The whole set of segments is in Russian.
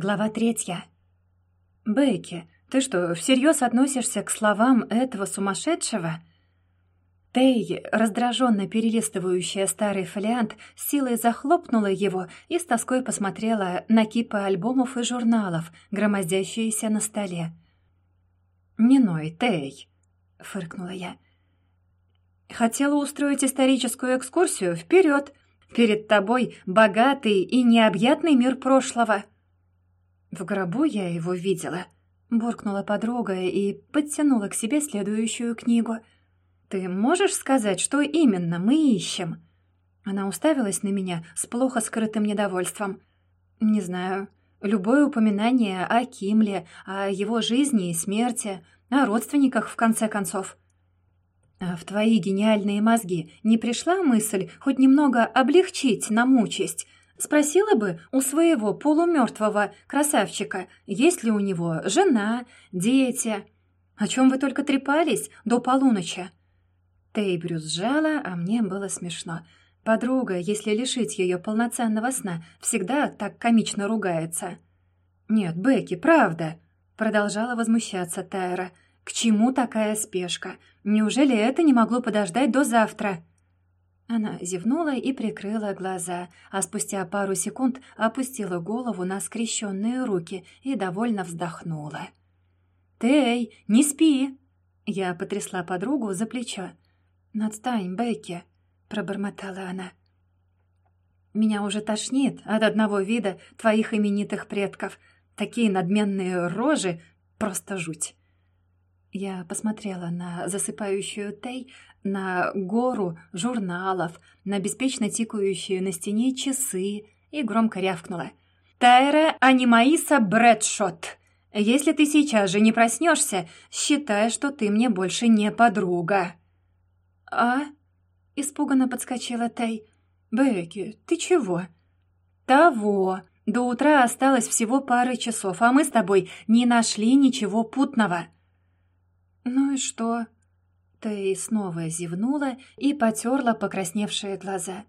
Глава третья. «Бекки, ты что, всерьез относишься к словам этого сумасшедшего?» Тей, раздраженно перелистывающая старый фолиант, силой захлопнула его и с тоской посмотрела на кипы альбомов и журналов, громоздящиеся на столе. «Не ной, Тей», — фыркнула я. «Хотела устроить историческую экскурсию? Вперед! Перед тобой богатый и необъятный мир прошлого!» «В гробу я его видела», — буркнула подруга и подтянула к себе следующую книгу. «Ты можешь сказать, что именно мы ищем?» Она уставилась на меня с плохо скрытым недовольством. «Не знаю. Любое упоминание о Кимле, о его жизни и смерти, о родственниках, в конце концов». А в твои гениальные мозги не пришла мысль хоть немного облегчить нам участь, Спросила бы у своего полумертвого красавчика, есть ли у него жена, дети. О чем вы только трепались до полуночи?» Тейбрю сжала, а мне было смешно. Подруга, если лишить ее полноценного сна, всегда так комично ругается. «Нет, Бекки, правда», — продолжала возмущаться Тайра. «К чему такая спешка? Неужели это не могло подождать до завтра?» Она зевнула и прикрыла глаза, а спустя пару секунд опустила голову на скрещенные руки и довольно вздохнула. «Тей, не спи!» Я потрясла подругу за плечо. «Отстань, Бекки!» — пробормотала она. «Меня уже тошнит от одного вида твоих именитых предков. Такие надменные рожи — просто жуть!» Я посмотрела на засыпающую Тей, на гору журналов, на беспечно тикающие на стене часы и громко рявкнула. «Тайра Анимаиса Брэдшот, если ты сейчас же не проснешься, считай, что ты мне больше не подруга». «А?» — испуганно подскочила Тей. «Бекки, ты чего?» «Того. До утра осталось всего пары часов, а мы с тобой не нашли ничего путного». «Ну и что?» Тей снова зевнула и потерла покрасневшие глаза.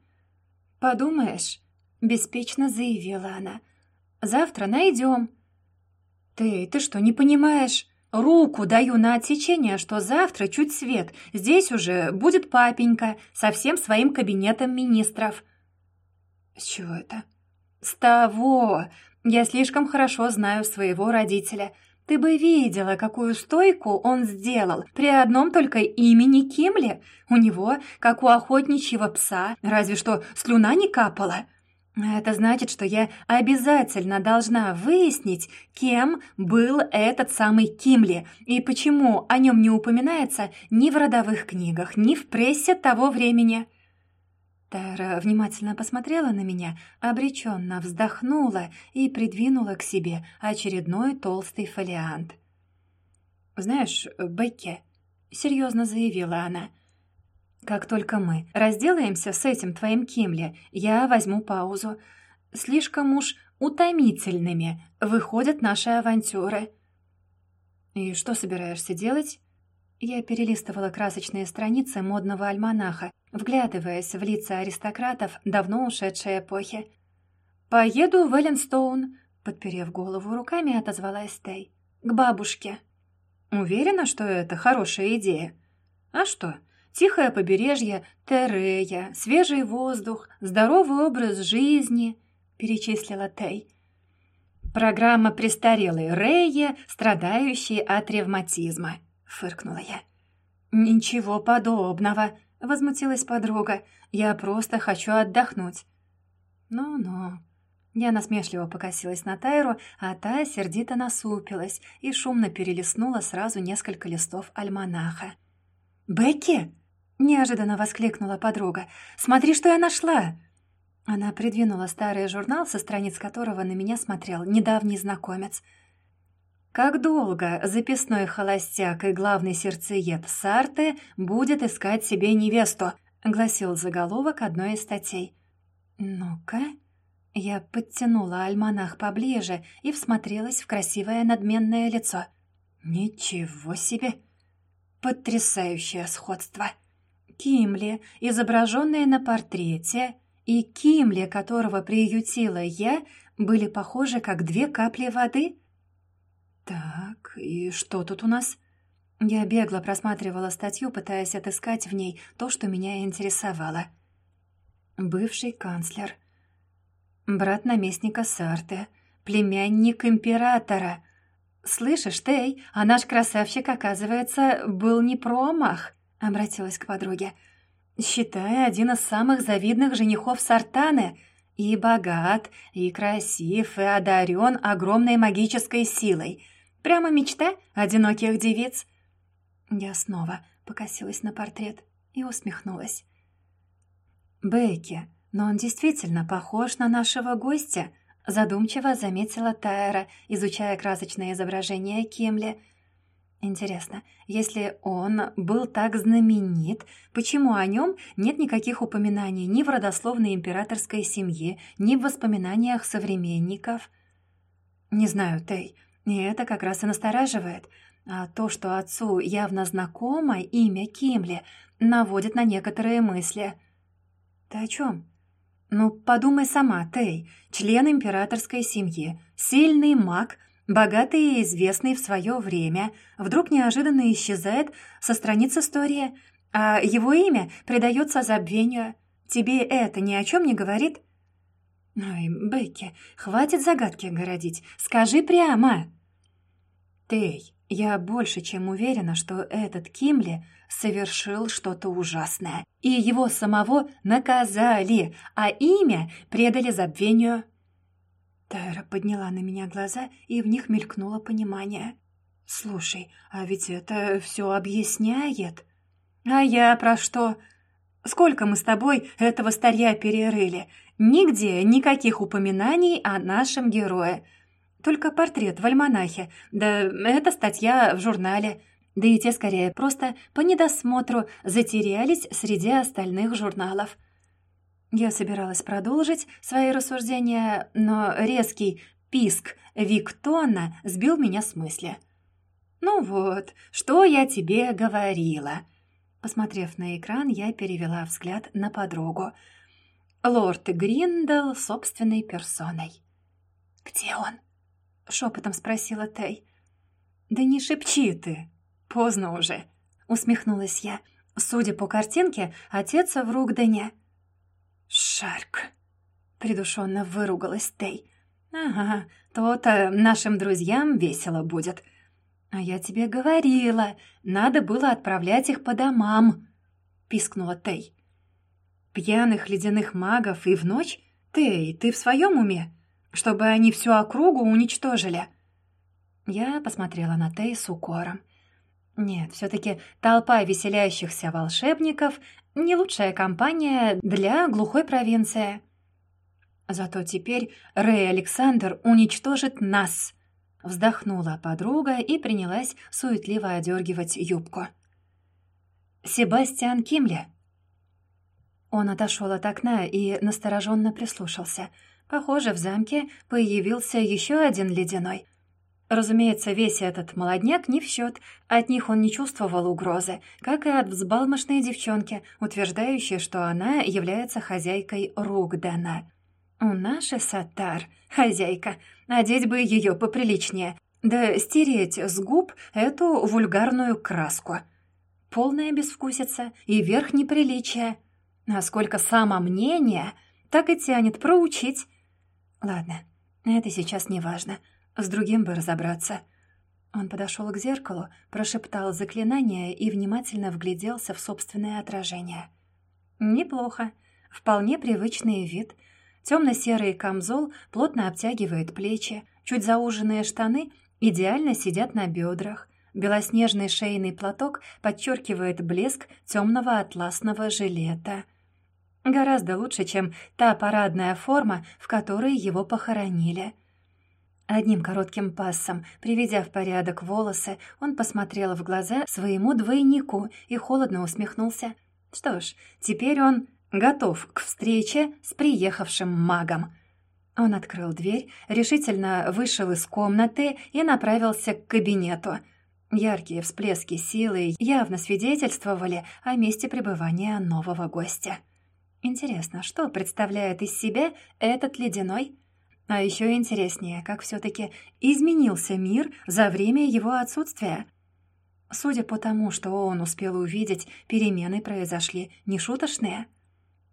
«Подумаешь», — беспечно заявила она, — «завтра найдем». «Тей, ты что, не понимаешь? Руку даю на отсечение, что завтра чуть свет. Здесь уже будет папенька со всем своим кабинетом министров». «С чего это?» «С того. Я слишком хорошо знаю своего родителя». Ты бы видела, какую стойку он сделал при одном только имени Кимли. У него, как у охотничьего пса, разве что слюна не капала. Это значит, что я обязательно должна выяснить, кем был этот самый Кимли и почему о нем не упоминается ни в родовых книгах, ни в прессе того времени. Тара внимательно посмотрела на меня, обреченно вздохнула и придвинула к себе очередной толстый фолиант. «Знаешь, Бекки», — серьезно заявила она, — «как только мы разделаемся с этим твоим Кимли, я возьму паузу. Слишком уж утомительными выходят наши авантюры». «И что собираешься делать?» Я перелистывала красочные страницы модного альманаха, вглядываясь в лица аристократов давно ушедшей эпохи. «Поеду в Элленстоун», — подперев голову руками, отозвалась Тей. «К бабушке». «Уверена, что это хорошая идея?» «А что? Тихое побережье, Терея, свежий воздух, здоровый образ жизни», — перечислила Тей. «Программа престарелой Рея, страдающей от ревматизма», — фыркнула я. «Ничего подобного», — возмутилась подруга. «Я просто хочу отдохнуть». «Ну-ну». Я насмешливо покосилась на Тайру, а та сердито насупилась и шумно перелистнула сразу несколько листов альманаха. «Бекки!» — неожиданно воскликнула подруга. «Смотри, что я нашла!» Она придвинула старый журнал, со страниц которого на меня смотрел недавний знакомец — как долго записной холостяк и главный сердцеед Сарты будет искать себе невесту? гласил заголовок одной из статей. Ну-ка. Я подтянула альманах поближе и всмотрелась в красивое надменное лицо. Ничего себе! Потрясающее сходство! Кимли, изображенные на портрете, и Кимли, которого приютила я, были похожи, как две капли воды. Так, и что тут у нас? Я бегло просматривала статью, пытаясь отыскать в ней то, что меня интересовало. Бывший канцлер. Брат наместника Сарты. Племянник императора. «Слышишь, Тей, а наш красавчик, оказывается, был не промах», — обратилась к подруге. «Считай, один из самых завидных женихов Сартаны. И богат, и красив, и одарен огромной магической силой. Прямо мечта одиноких девиц». Я снова покосилась на портрет и усмехнулась. «Бекки, но он действительно похож на нашего гостя», задумчиво заметила Тайра, изучая красочное изображение Кимли. Интересно, если он был так знаменит, почему о нем нет никаких упоминаний ни в родословной императорской семье, ни в воспоминаниях современников? Не знаю, Тей, и это как раз и настораживает. А то, что отцу явно знакомо имя Кимли, наводит на некоторые мысли. Ты о чем? «Ну, подумай сама, Тей, член императорской семьи, сильный маг, богатый и известный в свое время, вдруг неожиданно исчезает со страниц истории, а его имя придается забвению. Тебе это ни о чем не говорит?» «Ой, Бекки, хватит загадки городить, скажи прямо!» «Тей, я больше чем уверена, что этот Кимли совершил что-то ужасное, и его самого наказали, а имя предали забвению. Тайра подняла на меня глаза, и в них мелькнуло понимание. «Слушай, а ведь это все объясняет». «А я про что? Сколько мы с тобой этого старья перерыли? Нигде никаких упоминаний о нашем герое. Только портрет в альманахе, да это статья в журнале. Да и те, скорее, просто по недосмотру затерялись среди остальных журналов. Я собиралась продолжить свои рассуждения, но резкий писк Виктона сбил меня с мысли. «Ну вот, что я тебе говорила?» Посмотрев на экран, я перевела взгляд на подругу. Лорд Гриндел собственной персоной. «Где он?» — шепотом спросила Тей. «Да не шепчи ты!» «Поздно уже», — усмехнулась я. Судя по картинке, отец в Ругдене. «Шарк», — придушенно выругалась Тей. «Ага, то-то нашим друзьям весело будет. А я тебе говорила, надо было отправлять их по домам», — пискнула Тей. «Пьяных ледяных магов и в ночь? Тей, ты в своем уме? Чтобы они всю округу уничтожили?» Я посмотрела на Тей с укором. Нет, все-таки толпа веселящихся волшебников — не лучшая компания для глухой провинции. Зато теперь Рэй Александр уничтожит нас. Вздохнула подруга и принялась суетливо одергивать юбку. «Себастьян Кимли». Он отошел от окна и настороженно прислушался. Похоже, в замке появился еще один ледяной — Разумеется, весь этот молодняк не в счет. От них он не чувствовал угрозы, как и от взбалмошной девчонки, утверждающей, что она является хозяйкой Ругдана. У нашей Сатар, хозяйка, одеть бы ее поприличнее, да стереть с губ эту вульгарную краску. Полная безвкусица и верх неприличия. А сколько самомнения, так и тянет проучить. Ладно, это сейчас не важно. С другим бы разобраться. Он подошел к зеркалу, прошептал заклинание и внимательно вгляделся в собственное отражение. Неплохо. Вполне привычный вид. Темно-серый камзол плотно обтягивает плечи, чуть зауженные штаны идеально сидят на бедрах. Белоснежный шейный платок подчеркивает блеск темного атласного жилета. Гораздо лучше, чем та парадная форма, в которой его похоронили. Одним коротким пассом, приведя в порядок волосы, он посмотрел в глаза своему двойнику и холодно усмехнулся. Что ж, теперь он готов к встрече с приехавшим магом. Он открыл дверь, решительно вышел из комнаты и направился к кабинету. Яркие всплески силы явно свидетельствовали о месте пребывания нового гостя. Интересно, что представляет из себя этот ледяной? А еще интереснее, как все-таки изменился мир за время его отсутствия. Судя по тому, что он успел увидеть, перемены произошли нешуточные.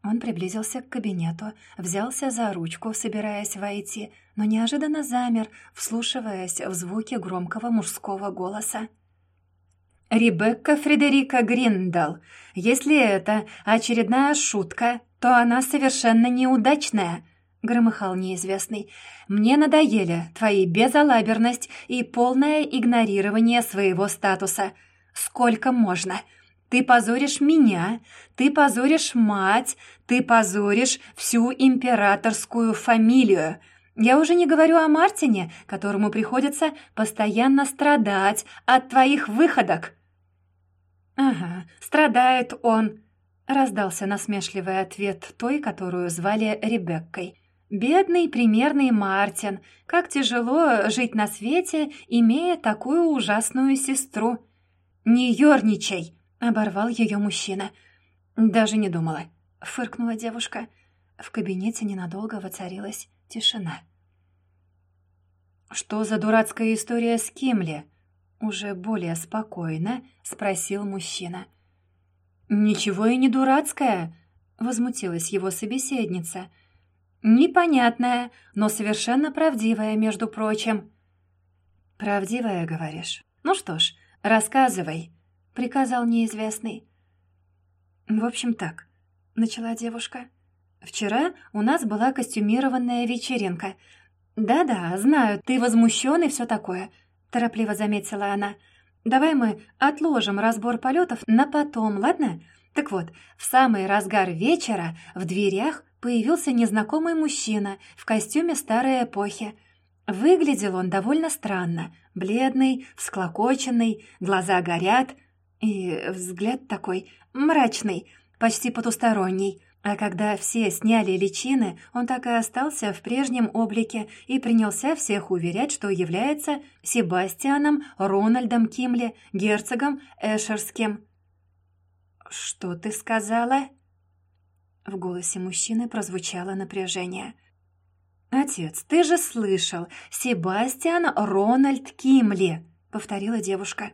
Он приблизился к кабинету, взялся за ручку, собираясь войти, но неожиданно замер, вслушиваясь в звуки громкого мужского голоса. «Ребекка Фредерика Гриндал, если это очередная шутка, то она совершенно неудачная», — громыхал неизвестный. «Мне надоели твои безалаберность и полное игнорирование своего статуса. Сколько можно? Ты позоришь меня, ты позоришь мать, ты позоришь всю императорскую фамилию». Я уже не говорю о Мартине, которому приходится постоянно страдать от твоих выходок». «Ага, страдает он», — раздался насмешливый ответ той, которую звали Ребеккой. «Бедный примерный Мартин, как тяжело жить на свете, имея такую ужасную сестру». «Не ерничай!» — оборвал ее мужчина. «Даже не думала», — фыркнула девушка. В кабинете ненадолго воцарилась тишина. «Что за дурацкая история с Кимли?» Уже более спокойно спросил мужчина. «Ничего и не дурацкая», — возмутилась его собеседница. «Непонятная, но совершенно правдивая, между прочим». «Правдивая, говоришь? Ну что ж, рассказывай», — приказал неизвестный. «В общем так», — начала девушка. «Вчера у нас была костюмированная вечеринка. Да-да, знаю, ты возмущен и все такое», — торопливо заметила она. «Давай мы отложим разбор полетов на потом, ладно? Так вот, в самый разгар вечера в дверях появился незнакомый мужчина в костюме старой эпохи. Выглядел он довольно странно. Бледный, всклокоченный, глаза горят. И взгляд такой мрачный, почти потусторонний. А когда все сняли личины, он так и остался в прежнем облике и принялся всех уверять, что является Себастьяном Рональдом Кимли, герцогом Эшерским. «Что ты сказала?» В голосе мужчины прозвучало напряжение. «Отец, ты же слышал, Себастьян Рональд Кимли», — повторила девушка.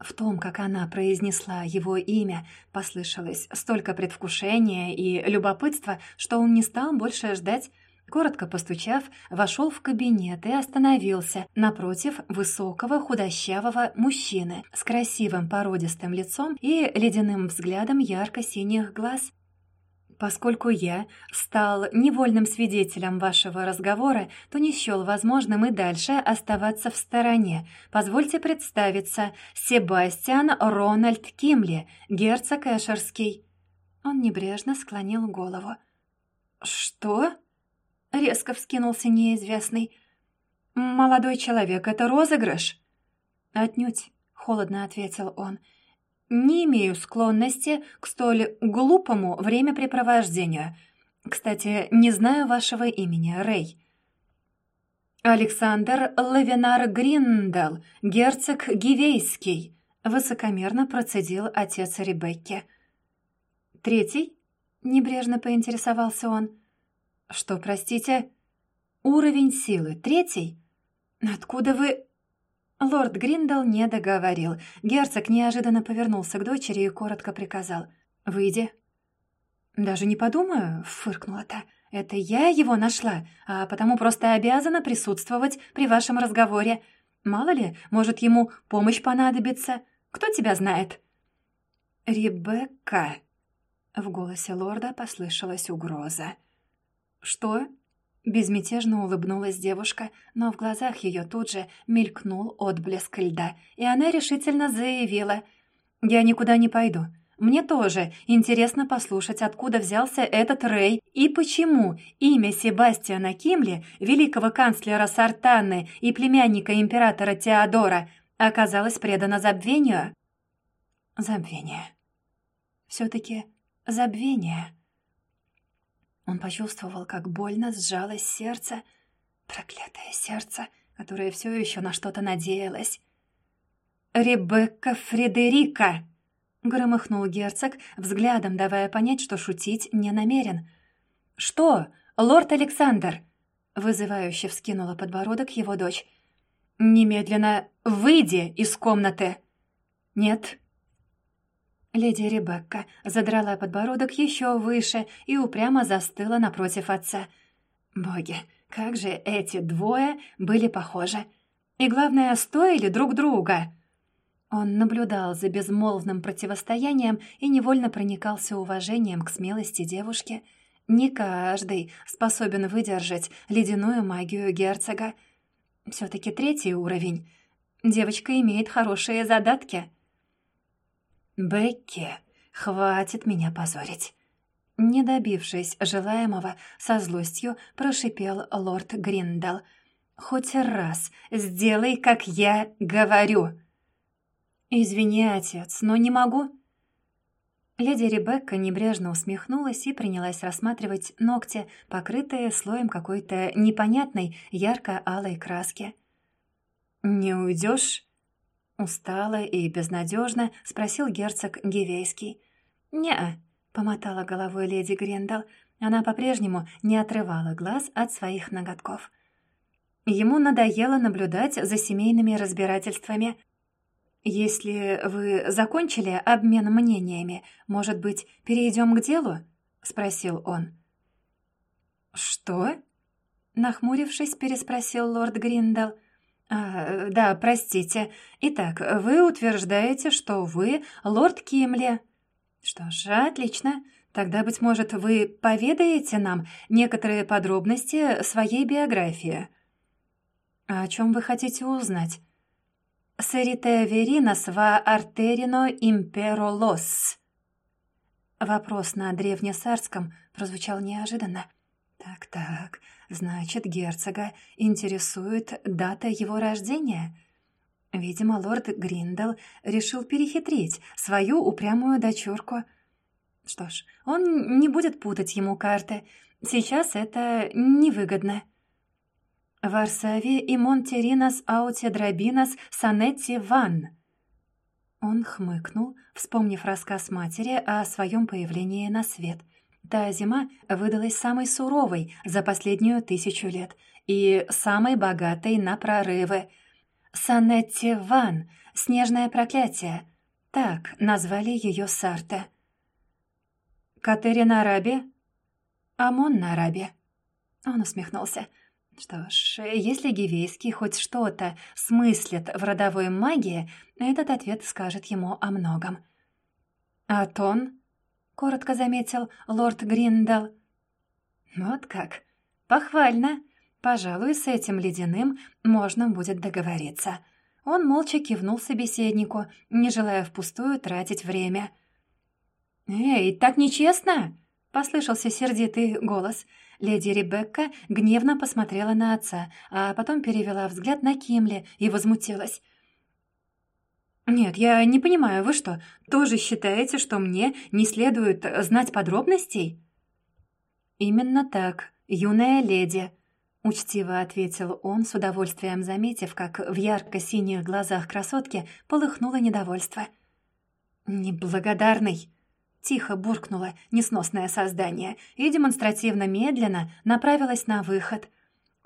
В том, как она произнесла его имя, послышалось столько предвкушения и любопытства, что он не стал больше ждать. Коротко постучав, вошел в кабинет и остановился напротив высокого худощавого мужчины с красивым породистым лицом и ледяным взглядом ярко-синих глаз. Поскольку я стал невольным свидетелем вашего разговора, то не счел возможным и дальше оставаться в стороне. Позвольте представиться. Себастьян Рональд Кимли, герцог Эшерский». Он небрежно склонил голову. «Что?» — резко вскинулся неизвестный. «Молодой человек, это розыгрыш?» «Отнюдь», — холодно ответил он, — не имею склонности к столь глупому времяпрепровождению. Кстати, не знаю вашего имени, Рэй. Александр Лавинар Гриндал, герцог Гивейский, высокомерно процедил отец Ребекки. Третий? Небрежно поинтересовался он. Что, простите? Уровень силы третий? Откуда вы... Лорд Гриндал не договорил. Герцог неожиданно повернулся к дочери и коротко приказал. «Выйди». «Даже не подумаю», — фыркнула та. «Это я его нашла, а потому просто обязана присутствовать при вашем разговоре. Мало ли, может, ему помощь понадобится. Кто тебя знает?» «Ребекка», — в голосе лорда послышалась угроза. «Что?» Безмятежно улыбнулась девушка, но в глазах ее тут же мелькнул отблеск льда, и она решительно заявила «Я никуда не пойду. Мне тоже интересно послушать, откуда взялся этот Рэй и почему имя Себастьяна Кимли, великого канцлера Сартанны и племянника императора Теодора, оказалось предано забвению». «Забвение. Все-таки забвение». Он почувствовал, как больно сжалось сердце. Проклятое сердце, которое все еще на что-то надеялось. «Ребекка Фредерика!» — громыхнул герцог, взглядом давая понять, что шутить не намерен. «Что, лорд Александр?» — Вызывающе вскинула подбородок его дочь. «Немедленно выйди из комнаты!» «Нет». Леди Ребекка задрала подбородок еще выше и упрямо застыла напротив отца. Боги, как же эти двое были похожи! И главное, стоили друг друга! Он наблюдал за безмолвным противостоянием и невольно проникался уважением к смелости девушки — не каждый способен выдержать ледяную магию герцога. Все-таки третий уровень. Девочка имеет хорошие задатки. «Бекки, хватит меня позорить!» Не добившись желаемого, со злостью прошипел лорд Гриндал. «Хоть раз сделай, как я говорю!» «Извини, отец, но не могу», Леди Ребекка небрежно усмехнулась и принялась рассматривать ногти, покрытые слоем какой-то непонятной ярко-алой краски. «Не уйдешь?» Устало и безнадежно спросил герцог Гивейский. «Не-а», помотала головой леди Грендал. Она по-прежнему не отрывала глаз от своих ноготков. Ему надоело наблюдать за семейными разбирательствами. «Если вы закончили обмен мнениями, может быть, перейдем к делу?» — спросил он. «Что?» — нахмурившись, переспросил лорд Гриндал. «А, «Да, простите. Итак, вы утверждаете, что вы лорд Кимли». «Что ж, отлично. Тогда, быть может, вы поведаете нам некоторые подробности своей биографии». «А «О чем вы хотите узнать?» «Серите веринас ва артерино имперолос». Вопрос на древнесарском прозвучал неожиданно. «Так-так, значит, герцога интересует дата его рождения?» Видимо, лорд Гриндал решил перехитрить свою упрямую дочурку. Что ж, он не будет путать ему карты. Сейчас это невыгодно. Варсаве и Монтеринас ауте драбинас санетти ван». Он хмыкнул, вспомнив рассказ матери о своем появлении на свет. Та зима выдалась самой суровой за последнюю тысячу лет и самой богатой на прорывы. «Санетти Ван» — «Снежное проклятие». Так назвали ее Сарта. «Катерина Раби?» «Амон на Раби». Он усмехнулся. Что ж, если Гивейский хоть что-то смыслит в родовой магии, этот ответ скажет ему о многом. «А тон?» — коротко заметил лорд Гриндал. «Вот как. Похвально. Пожалуй, с этим ледяным можно будет договориться». Он молча кивнул собеседнику, не желая впустую тратить время. «Эй, так нечестно!» — послышался сердитый голос — Леди Ребекка гневно посмотрела на отца, а потом перевела взгляд на Кимли и возмутилась. «Нет, я не понимаю, вы что, тоже считаете, что мне не следует знать подробностей?» «Именно так, юная леди», — учтиво ответил он, с удовольствием заметив, как в ярко-синих глазах красотки полыхнуло недовольство. «Неблагодарный!» Тихо буркнуло несносное создание и демонстративно медленно направилась на выход.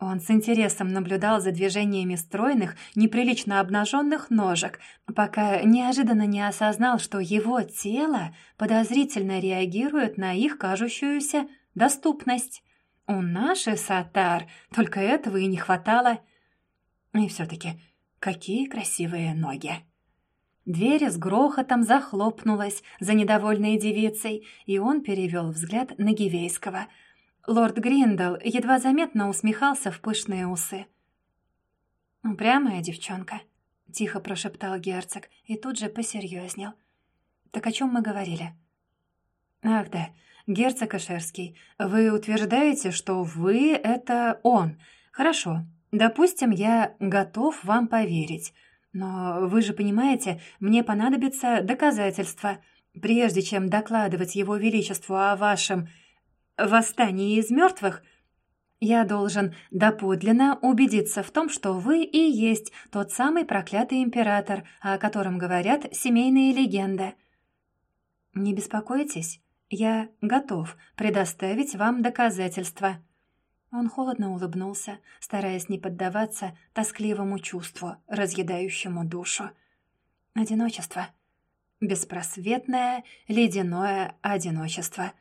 Он с интересом наблюдал за движениями стройных, неприлично обнаженных ножек, пока неожиданно не осознал, что его тело подозрительно реагирует на их кажущуюся доступность. У нашей Сатар только этого и не хватало. И все-таки какие красивые ноги! Дверь с грохотом захлопнулась за недовольной девицей, и он перевел взгляд на Гивейского. Лорд Гриндал едва заметно усмехался в пышные усы. «Упрямая девчонка», — тихо прошептал герцог и тут же посерьезнел. «Так о чем мы говорили?» «Ах да, герцог Ашерский, вы утверждаете, что вы — это он. Хорошо, допустим, я готов вам поверить». Но вы же понимаете, мне понадобится доказательство. Прежде чем докладывать его величеству о вашем восстании из мертвых, я должен доподлинно убедиться в том, что вы и есть тот самый проклятый император, о котором говорят семейные легенды. Не беспокойтесь, я готов предоставить вам доказательства. Он холодно улыбнулся, стараясь не поддаваться тоскливому чувству, разъедающему душу. Одиночество. Беспросветное, ледяное одиночество.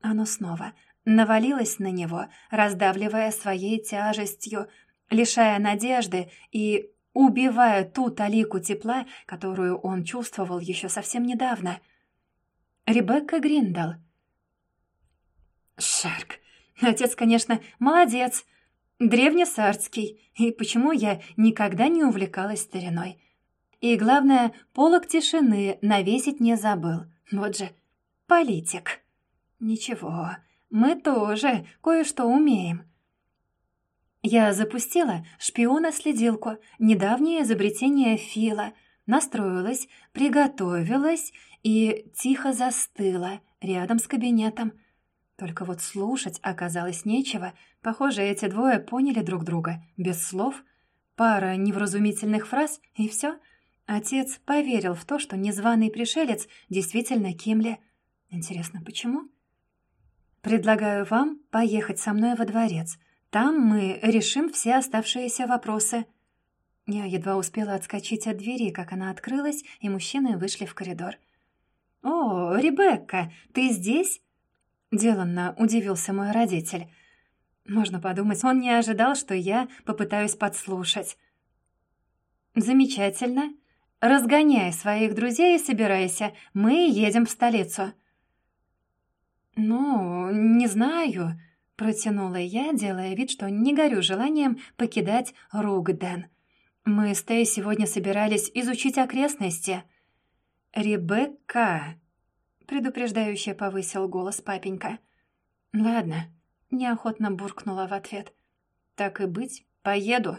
Оно снова навалилось на него, раздавливая своей тяжестью, лишая надежды и убивая ту талику тепла, которую он чувствовал еще совсем недавно. Ребекка Гриндал. Шарк. Отец, конечно, молодец. Древнесарский. И почему я никогда не увлекалась стариной? И главное, полок тишины навесить не забыл. Вот же политик. Ничего, мы тоже кое-что умеем. Я запустила шпиона-следилку, недавнее изобретение Фила, настроилась, приготовилась и тихо застыла рядом с кабинетом. Только вот слушать оказалось нечего. Похоже, эти двое поняли друг друга, без слов. Пара невразумительных фраз, и все. Отец поверил в то, что незваный пришелец действительно Кимли. Интересно, почему? «Предлагаю вам поехать со мной во дворец», там мы решим все оставшиеся вопросы». Я едва успела отскочить от двери, как она открылась, и мужчины вышли в коридор. «О, Ребекка, ты здесь?» Деланно удивился мой родитель. Можно подумать, он не ожидал, что я попытаюсь подслушать. «Замечательно. Разгоняй своих друзей и собирайся. Мы едем в столицу». «Ну, не знаю», Протянула я, делая вид, что не горю желанием покидать Ругден. Мы с Тей сегодня собирались изучить окрестности. «Ребекка!» — предупреждающе повысил голос папенька. «Ладно», — неохотно буркнула в ответ. «Так и быть, поеду».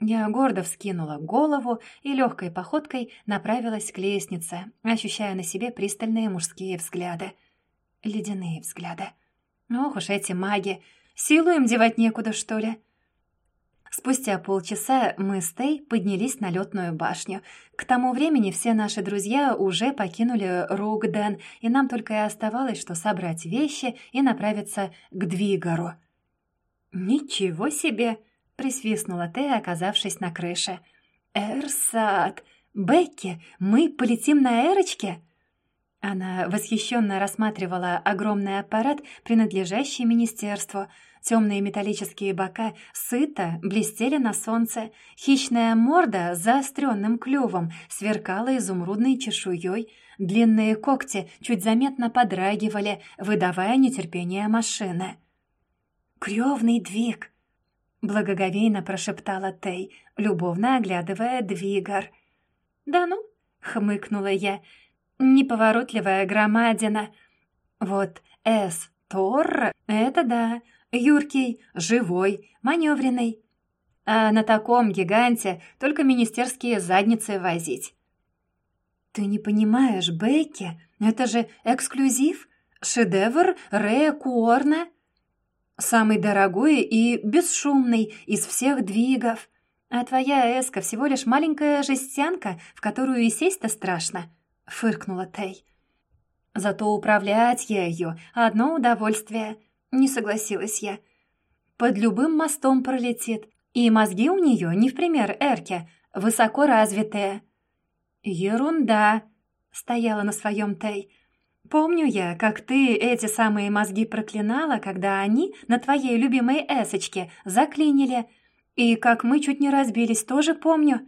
Я гордо вскинула голову и легкой походкой направилась к лестнице, ощущая на себе пристальные мужские взгляды. Ледяные взгляды. Ох уж эти маги! Силу им девать некуда, что ли? Спустя полчаса мы с Тей поднялись на летную башню. К тому времени все наши друзья уже покинули Ругден, и нам только и оставалось, что собрать вещи и направиться к Двигору. «Ничего себе!» — присвистнула Тей, оказавшись на крыше. «Эрсат! Бекки, мы полетим на Эрочке?» Она восхищенно рассматривала огромный аппарат, принадлежащий министерству. Темные металлические бока сыто блестели на солнце. Хищная морда с заостренным клювом сверкала изумрудной чешуей. Длинные когти чуть заметно подрагивали, выдавая нетерпение машины. «Крёвный двиг!» — благоговейно прошептала Тей, любовно оглядывая двигар. «Да ну!» — хмыкнула я — неповоротливая громадина. Вот С. Тор — это да, юркий, живой, маневренный. А на таком гиганте только министерские задницы возить. «Ты не понимаешь, Бекки, это же эксклюзив, шедевр Рея Куорна. Самый дорогой и бесшумный из всех двигов. А твоя эска всего лишь маленькая жестянка, в которую и сесть-то страшно. — фыркнула Тей. «Зато управлять ею — одно удовольствие», — не согласилась я. «Под любым мостом пролетит, и мозги у нее не в пример Эрке, высоко развитые». «Ерунда», — стояла на своем Тей. «Помню я, как ты эти самые мозги проклинала, когда они на твоей любимой эсочке заклинили, и как мы чуть не разбились, тоже помню».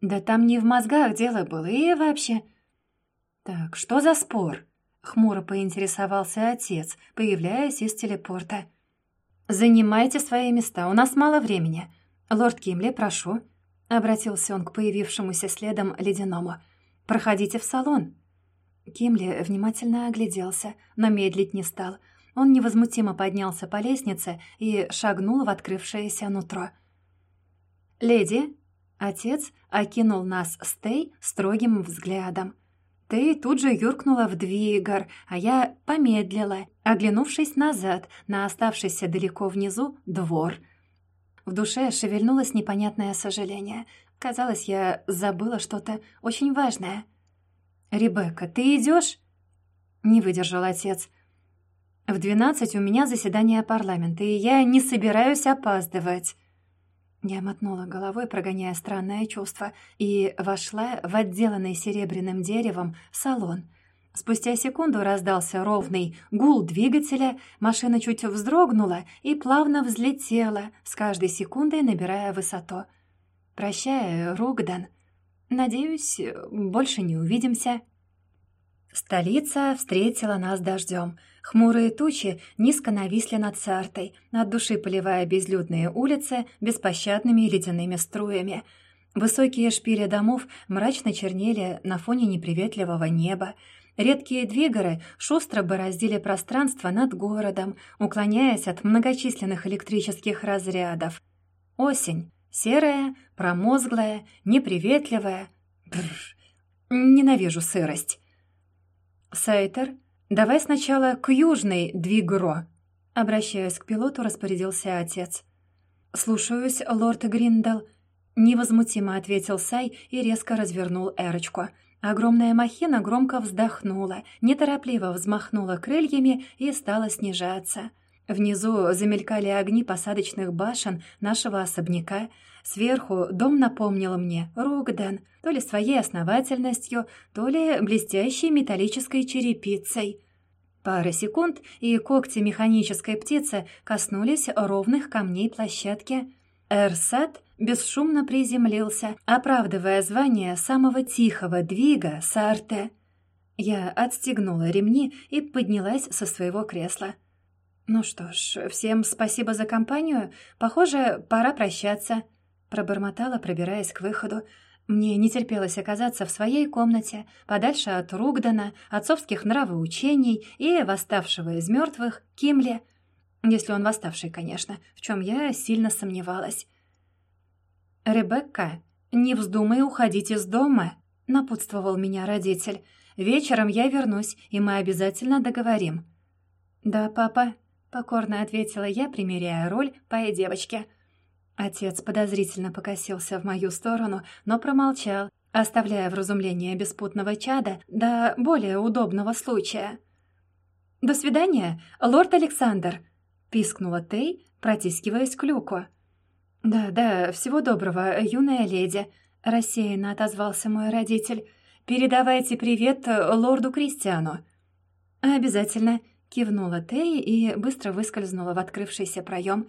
Да там не в мозгах дело было и вообще. Так, что за спор? Хмуро поинтересовался отец, появляясь из телепорта. «Занимайте свои места, у нас мало времени. Лорд Кимли, прошу». Обратился он к появившемуся следом ледяному. «Проходите в салон». Кимли внимательно огляделся, но медлить не стал. Он невозмутимо поднялся по лестнице и шагнул в открывшееся нутро. «Леди, Отец окинул нас с Тей строгим взглядом. Тей тут же юркнула в двигар, а я помедлила, оглянувшись назад на оставшийся далеко внизу двор. В душе шевельнулось непонятное сожаление. Казалось, я забыла что-то очень важное. «Ребекка, ты идешь? Не выдержал отец. В двенадцать у меня заседание парламента, и я не собираюсь опаздывать». Я мотнула головой, прогоняя странное чувство, и вошла в отделанный серебряным деревом салон. Спустя секунду раздался ровный гул двигателя, машина чуть вздрогнула и плавно взлетела, с каждой секундой набирая высоту. «Прощай, Ругдан. Надеюсь, больше не увидимся». Столица встретила нас дождем. Хмурые тучи низко нависли над Сартой, от души поливая безлюдные улицы беспощадными ледяными струями. Высокие шпили домов мрачно чернели на фоне неприветливого неба. Редкие двигары шустро бороздили пространство над городом, уклоняясь от многочисленных электрических разрядов. Осень. Серая, промозглая, неприветливая. Бррр. Ненавижу сырость. «Сайтер, давай сначала к южной двигро», — обращаясь к пилоту, распорядился отец. «Слушаюсь, лорд Гриндал», — невозмутимо ответил Сай и резко развернул Эрочку. Огромная махина громко вздохнула, неторопливо взмахнула крыльями и стала снижаться. Внизу замелькали огни посадочных башен нашего особняка. Сверху дом напомнил мне Ругден, то ли своей основательностью, то ли блестящей металлической черепицей. Пара секунд, и когти механической птицы коснулись ровных камней площадки. Эрсат бесшумно приземлился, оправдывая звание самого тихого двига Сарте. Я отстегнула ремни и поднялась со своего кресла. «Ну что ж, всем спасибо за компанию. Похоже, пора прощаться», — пробормотала, пробираясь к выходу. Мне не терпелось оказаться в своей комнате, подальше от Ругдана, отцовских нравоучений и восставшего из мертвых Кимли. Если он восставший, конечно, в чем я сильно сомневалась. «Ребекка, не вздумай уходить из дома», — напутствовал меня родитель. «Вечером я вернусь, и мы обязательно договорим». «Да, папа», — покорно ответила я, примеряя роль пая девочки. Отец подозрительно покосился в мою сторону, но промолчал, оставляя вразумление беспутного чада до более удобного случая. «До свидания, лорд Александр!» — пискнула Тей, протискиваясь к люку. «Да, да, всего доброго, юная леди», — рассеянно отозвался мой родитель. «Передавайте привет лорду Кристиану». «Обязательно», Кивнула Тея и быстро выскользнула в открывшийся проем.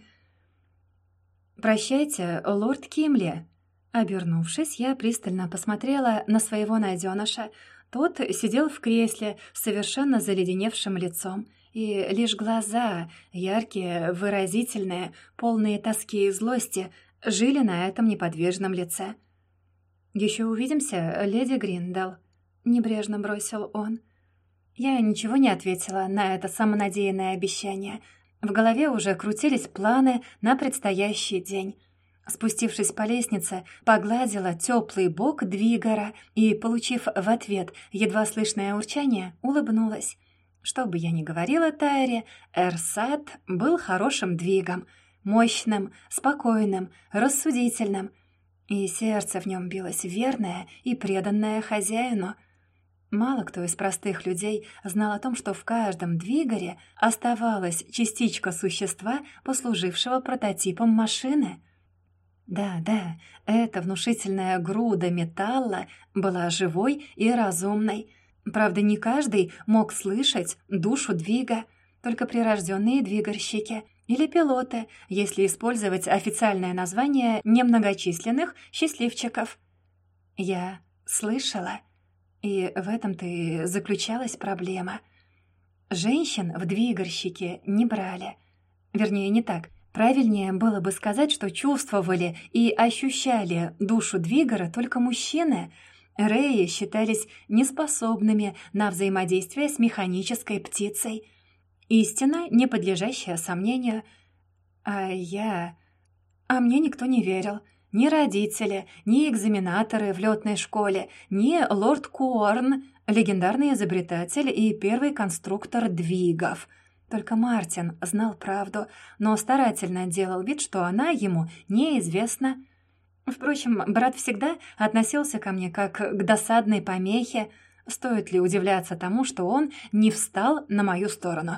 «Прощайте, лорд Кимли!» Обернувшись, я пристально посмотрела на своего найденыша. Тот сидел в кресле с совершенно заледеневшим лицом, и лишь глаза, яркие, выразительные, полные тоски и злости, жили на этом неподвижном лице. «Еще увидимся, леди Гриндал», — небрежно бросил он. Я ничего не ответила на это самонадеянное обещание. В голове уже крутились планы на предстоящий день. Спустившись по лестнице, погладила теплый бок двигара и, получив в ответ едва слышное урчание, улыбнулась. Что бы я ни говорила Тайре, Эрсат был хорошим двигом, мощным, спокойным, рассудительным, и сердце в нем билось верное и преданное хозяину — Мало кто из простых людей знал о том, что в каждом двигаре оставалась частичка существа, послужившего прототипом машины. Да, да, эта внушительная груда металла была живой и разумной. Правда, не каждый мог слышать душу двига, только прирожденные двигарщики или пилоты, если использовать официальное название немногочисленных счастливчиков. Я слышала — и в этом-то и заключалась проблема. Женщин в двигарщике не брали. Вернее, не так. Правильнее было бы сказать, что чувствовали и ощущали душу двигара только мужчины. Реи считались неспособными на взаимодействие с механической птицей. Истина, не подлежащая сомнению. А я... А мне никто не верил — ни родители, ни экзаменаторы в летной школе, ни лорд Куорн, легендарный изобретатель и первый конструктор двигов. Только Мартин знал правду, но старательно делал вид, что она ему неизвестна. Впрочем, брат всегда относился ко мне как к досадной помехе. Стоит ли удивляться тому, что он не встал на мою сторону?»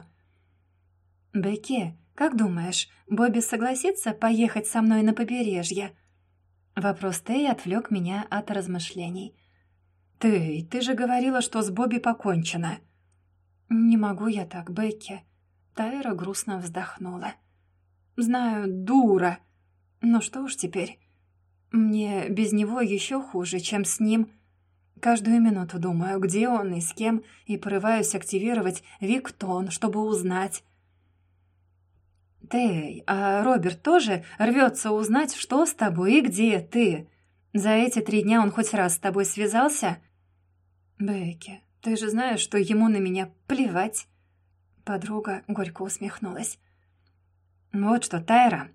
«Бекки, как думаешь, Бобби согласится поехать со мной на побережье?» Вопрос Тей отвлек меня от размышлений. «Ты, ты же говорила, что с Бобби покончено». «Не могу я так, Бекки». Тайра грустно вздохнула. «Знаю, дура. Но что уж теперь? Мне без него еще хуже, чем с ним. Каждую минуту думаю, где он и с кем, и порываюсь активировать Виктон, чтобы узнать». «Тей, а Роберт тоже рвется узнать, что с тобой и где ты? За эти три дня он хоть раз с тобой связался?» «Бекки, ты же знаешь, что ему на меня плевать». Подруга горько усмехнулась. «Вот что, Тайра...»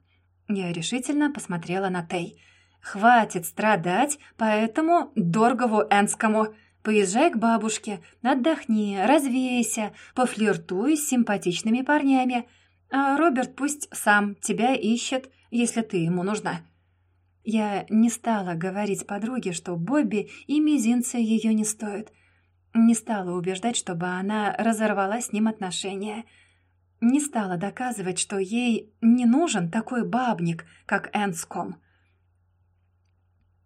Я решительно посмотрела на Тей. «Хватит страдать по этому доргову Энскому. Поезжай к бабушке, отдохни, развейся, пофлиртуй с симпатичными парнями. А Роберт пусть сам тебя ищет, если ты ему нужна». Я не стала говорить подруге, что Бобби и мизинца ее не стоит. Не стала убеждать, чтобы она разорвала с ним отношения. Не стала доказывать, что ей не нужен такой бабник, как Энском.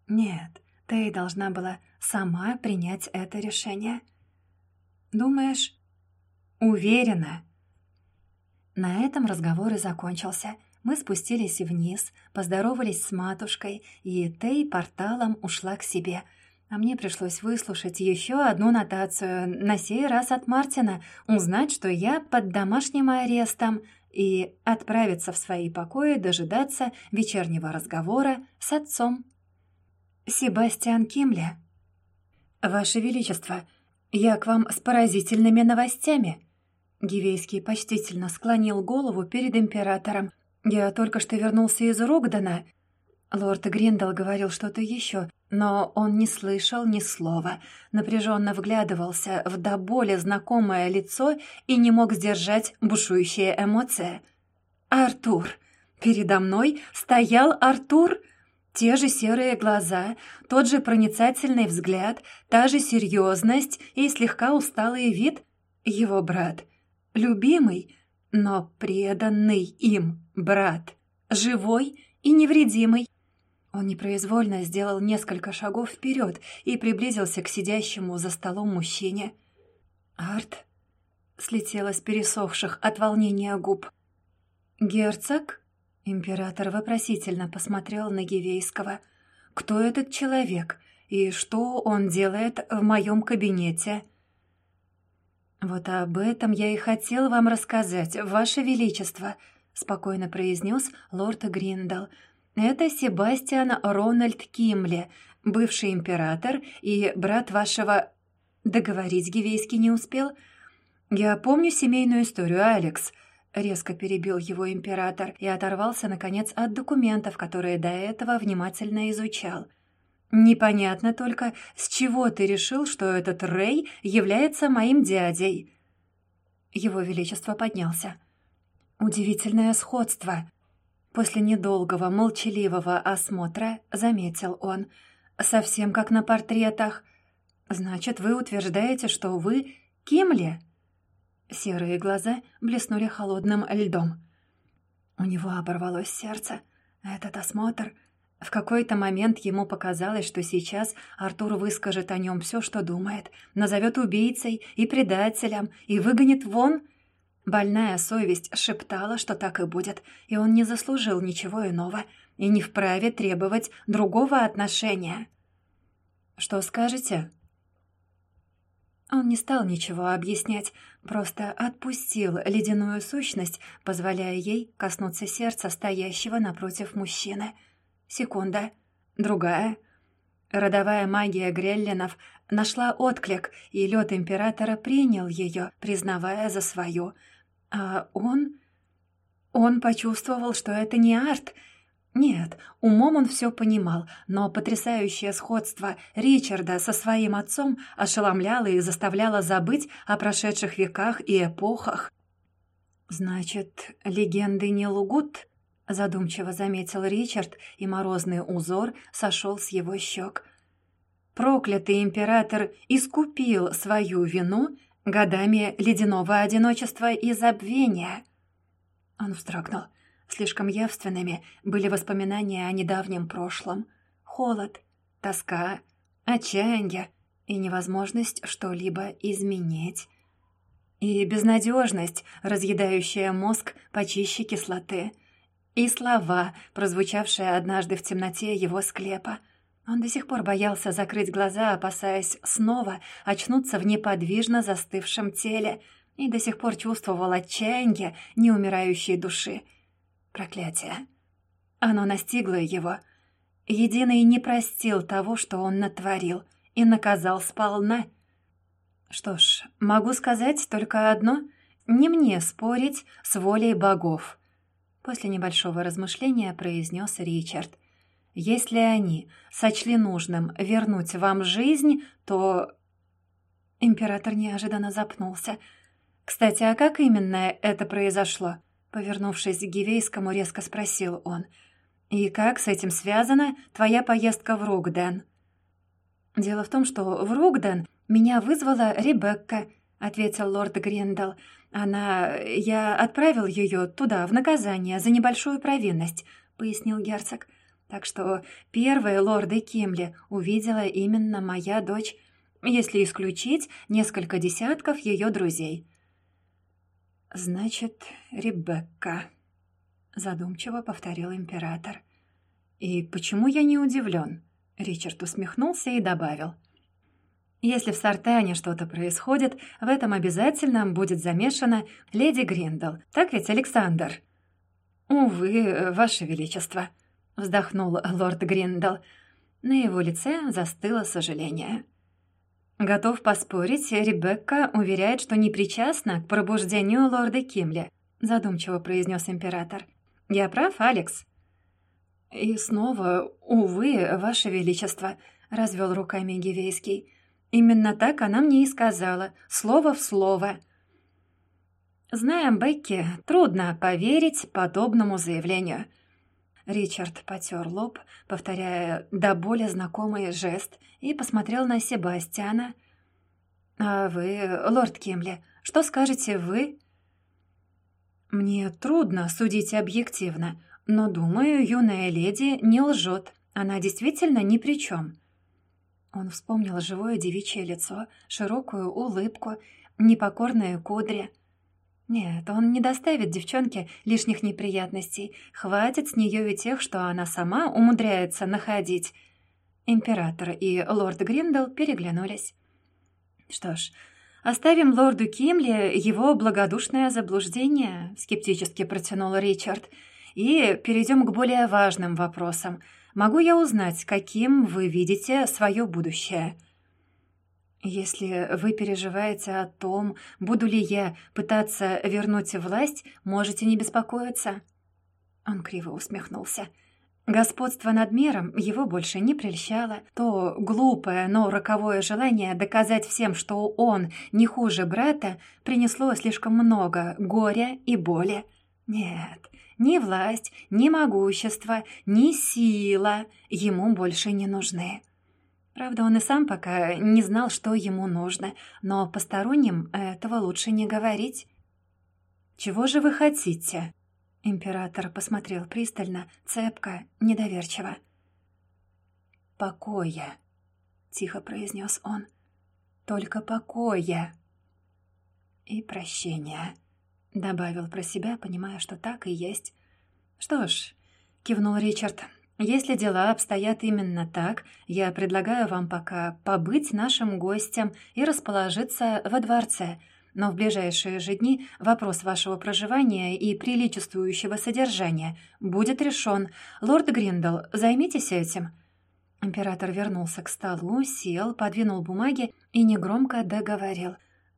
Нет, ты должна была сама принять это решение. Думаешь? Уверена. На этом разговор и закончился — мы спустились вниз, поздоровались с матушкой, и Тей порталом ушла к себе. А мне пришлось выслушать еще одну нотацию, на сей раз от Мартина, узнать, что я под домашним арестом, и отправиться в свои покои дожидаться вечернего разговора с отцом. Себастьян Кимля. «Ваше Величество, я к вам с поразительными новостями». Гивейский почтительно склонил голову перед императором, «Я только что вернулся из Рогдена». Лорд Гриндал говорил что-то еще, но он не слышал ни слова, напряженно вглядывался в до боли знакомое лицо и не мог сдержать бушующие эмоции. «Артур! Передо мной стоял Артур!» Те же серые глаза, тот же проницательный взгляд, та же серьезность и слегка усталый вид. Его брат. Любимый, но преданный им брат, живой и невредимый. Он непроизвольно сделал несколько шагов вперед и приблизился к сидящему за столом мужчине. «Арт?» — слетела с пересохших от волнения губ. «Герцог?» — император вопросительно посмотрел на Гивейского. «Кто этот человек и что он делает в моем кабинете?» «Вот об этом я и хотел вам рассказать, Ваше Величество», — спокойно произнес лорд Гриндал. «Это Себастьян Рональд Кимле, бывший император и брат вашего...» Договорить Гивейский не успел. «Я помню семейную историю, Алекс», — резко перебил его император и оторвался, наконец, от документов, которые до этого внимательно изучал. «Непонятно только, с чего ты решил, что этот Рэй является моим дядей?» Его Величество поднялся. «Удивительное сходство!» После недолгого, молчаливого осмотра заметил он. «Совсем как на портретах. Значит, вы утверждаете, что вы Кимли?» Серые глаза блеснули холодным льдом. У него оборвалось сердце. Этот осмотр в какой-то момент ему показалось, что сейчас Артур выскажет о нем все, что думает, назовет убийцей и предателем и выгонит вон. Больная совесть шептала, что так и будет, и он не заслужил ничего иного и не вправе требовать другого отношения. «Что скажете?» Он не стал ничего объяснять, просто отпустил ледяную сущность, позволяя ей коснуться сердца стоящего напротив мужчины — Секунда. Другая. Родовая магия Греллинов нашла отклик, и лед Императора принял ее, признавая за свою. А он... Он почувствовал, что это не арт. Нет, умом он все понимал, но потрясающее сходство Ричарда со своим отцом ошеломляло и заставляло забыть о прошедших веках и эпохах. «Значит, легенды не лгут?» Задумчиво заметил Ричард, и морозный узор сошел с его щек. Проклятый император искупил свою вину годами ледяного одиночества и забвения. Он вздрогнул. Слишком явственными были воспоминания о недавнем прошлом. Холод, тоска, отчаяние и невозможность что-либо изменить. И безнадежность, разъедающая мозг почище кислоты. И слова, прозвучавшие однажды в темноте его склепа. Он до сих пор боялся закрыть глаза, опасаясь снова очнуться в неподвижно застывшем теле, и до сих пор чувствовал отчаяние неумирающей души. Проклятие. Оно настигло его. Единый не простил того, что он натворил, и наказал сполна — что ж, могу сказать только одно. Не мне спорить с волей богов. После небольшого размышления произнес Ричард. Если они сочли нужным вернуть вам жизнь, то... Император неожиданно запнулся. «Кстати, а как именно это произошло?» Повернувшись к Гивейскому, резко спросил он. «И как с этим связана твоя поездка в Ругден?» «Дело в том, что в Ругден «Меня вызвала Ребекка», — ответил лорд Гриндал. «Она... Я отправил ее туда, в наказание, за небольшую провинность», — пояснил герцог. «Так что первая лорда Кимли увидела именно моя дочь, если исключить несколько десятков ее друзей». «Значит, Ребекка», — задумчиво повторил император. «И почему я не удивлен?» Ричард усмехнулся и добавил — если в Сартане что-то происходит, в этом обязательно будет замешана леди Гриндл. Так ведь, Александр?» «Увы, Ваше Величество», — вздохнул лорд Гриндл. На его лице застыло сожаление. «Готов поспорить, Ребекка уверяет, что не причастна к пробуждению лорда Кимли», — задумчиво произнес император. «Я прав, Алекс?» «И снова, увы, Ваше Величество», — развел руками Гивейский. Именно так она мне и сказала, слово в слово. Зная Бекки, трудно поверить подобному заявлению. Ричард потер лоб, повторяя до боли знакомый жест, и посмотрел на Себастьяна. «А вы, лорд Кимли, что скажете вы?» «Мне трудно судить объективно, но, думаю, юная леди не лжет. Она действительно ни при чем. Он вспомнил живое девичье лицо, широкую улыбку, непокорные кудри. Нет, он не доставит девчонке лишних неприятностей. Хватит с нее и тех, что она сама умудряется находить. Император и лорд Гриндл переглянулись. «Что ж, оставим лорду Кимли его благодушное заблуждение», — скептически протянул Ричард, «и перейдем к более важным вопросам — Могу я узнать, каким вы видите свое будущее?» «Если вы переживаете о том, буду ли я пытаться вернуть власть, можете не беспокоиться». Он криво усмехнулся. Господство над миром его больше не прельщало. То глупое, но роковое желание доказать всем, что он не хуже брата, принесло слишком много горя и боли. Нет, ни власть, ни могущество, ни сила ему больше не нужны. Правда, он и сам пока не знал, что ему нужно, но посторонним этого лучше не говорить. «Чего же вы хотите?» Император посмотрел пристально, цепко, недоверчиво. «Покоя», — тихо произнес он. «Только покоя и прощения». Добавил про себя, понимая, что так и есть. «Что ж», — кивнул Ричард, — «если дела обстоят именно так, я предлагаю вам пока побыть нашим гостем и расположиться во дворце. Но в ближайшие же дни вопрос вашего проживания и приличествующего содержания будет решен. Лорд Гриндл, займитесь этим». Император вернулся к столу, сел, подвинул бумаги и негромко договорил.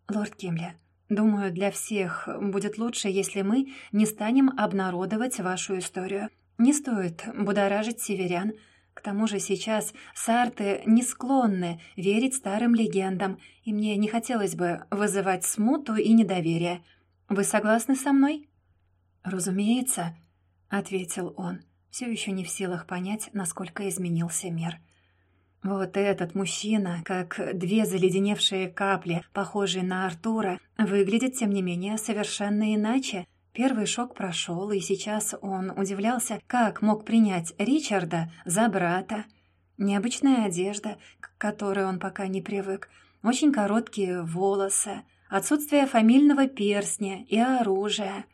«Лорд Кимли, Думаю, для всех будет лучше, если мы не станем обнародовать вашу историю. Не стоит будоражить северян. К тому же сейчас сарты не склонны верить старым легендам, и мне не хотелось бы вызывать смуту и недоверие. Вы согласны со мной?» «Разумеется», — ответил он, все еще не в силах понять, насколько изменился мир. — вот этот мужчина, как две заледеневшие капли, похожие на Артура, выглядит, тем не менее, совершенно иначе. Первый шок прошел, и сейчас он удивлялся, как мог принять Ричарда за брата. Необычная одежда, к которой он пока не привык, очень короткие волосы, отсутствие фамильного перстня и оружия.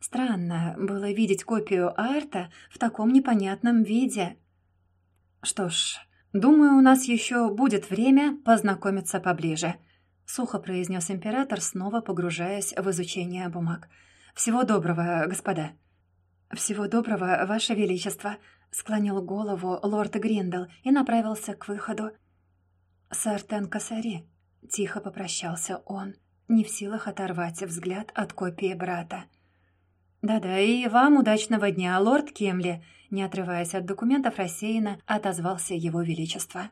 Странно было видеть копию арта в таком непонятном виде. Что ж, думаю, у нас еще будет время познакомиться поближе, сухо произнес император, снова погружаясь в изучение бумаг. «Всего доброго, господа!» «Всего доброго, ваше величество!» — склонил голову лорд Гриндел и направился к выходу. «Сэр Тен Косари», — тихо попрощался он, не в силах оторвать взгляд от копии брата. «Да-да, и вам удачного дня, лорд Кемли», — не отрываясь от документов рассеянно, отозвался его величество.